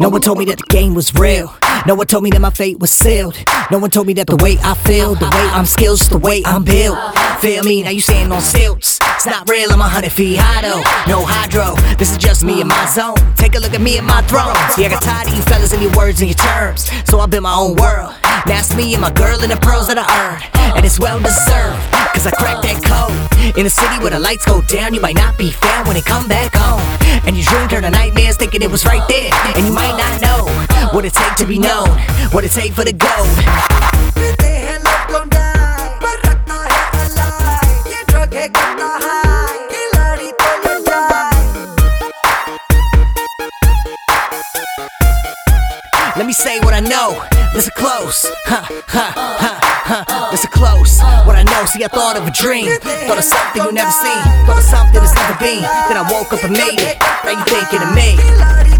No one told me that the game was real. No one told me that my fate was sealed. No one told me that the way I feel, the way I'm skilled, the way I'm built. Feel me? Now you standing on stilts. It's not real, I'm a hundred feet high though. No hydro, this is just me and my zone. Take a look at me and my throne. See, I got tired of you fellas and your words and your terms. So I built my own world. It's me and my girl and the pearls that I earned. And it's well deserved, cause I cracked that code. In a city where the lights go down, you might not be found when it come back home. And you dream turn to nightmares thinking it was right there. And you might not know what it take to be known, what it take for the gold. Let me say what I know. Listen close. Huh, huh, huh, huh. Listen close. What I know. See, I thought of a dream. Thought of something you never seen. Thought of something that's never been. Then I woke up and made it. Now you thinking of me.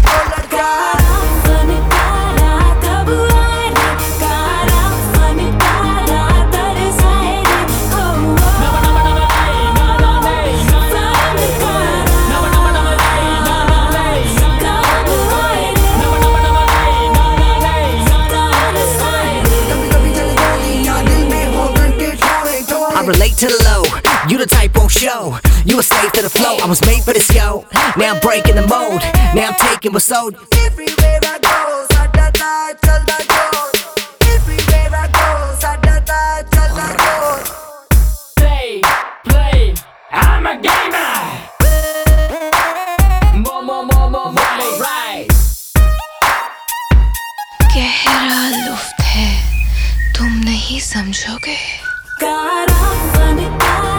relate to the low. You the type won't show. You a slave to the flow. I was made for this, yo. Now I'm breaking the mold. Now I'm taking what's old. Everywhere I go, साडा ताज चलदा जोर. Everywhere I go, साडा ताज चलदा जोर. play, play. I'm a gamer. More, more, more, more, more, right. गहरा लुफ्त है तुम नहीं समझोगे Cara bonita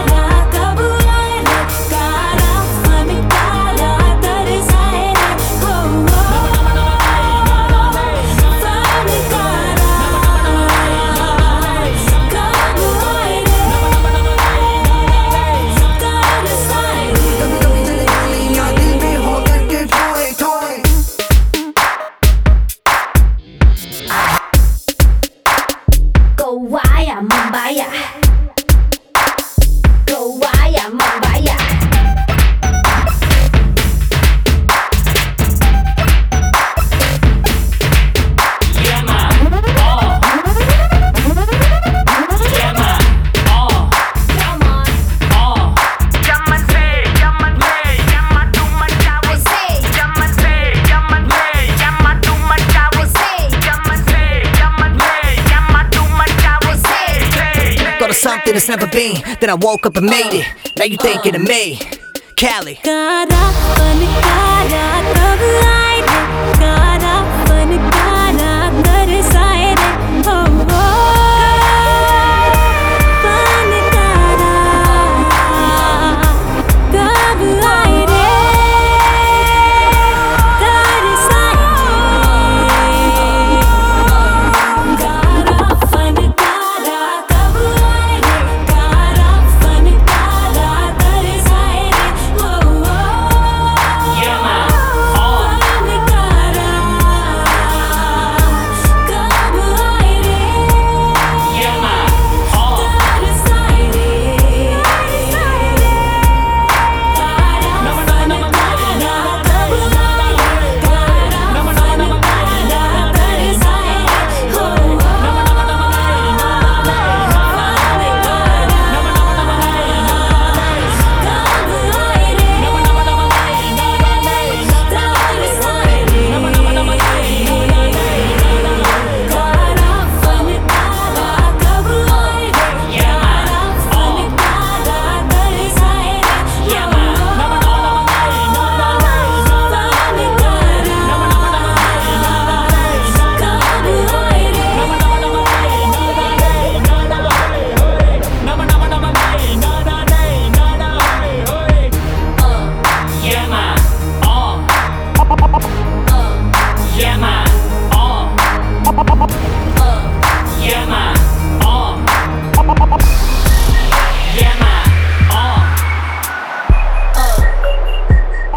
that it's never been. Then I woke up and made it. Now you thinking of me, Cali.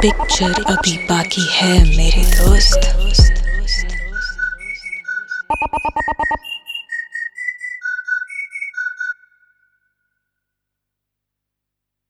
Picture अभी बाकी है मेरे दोस्त।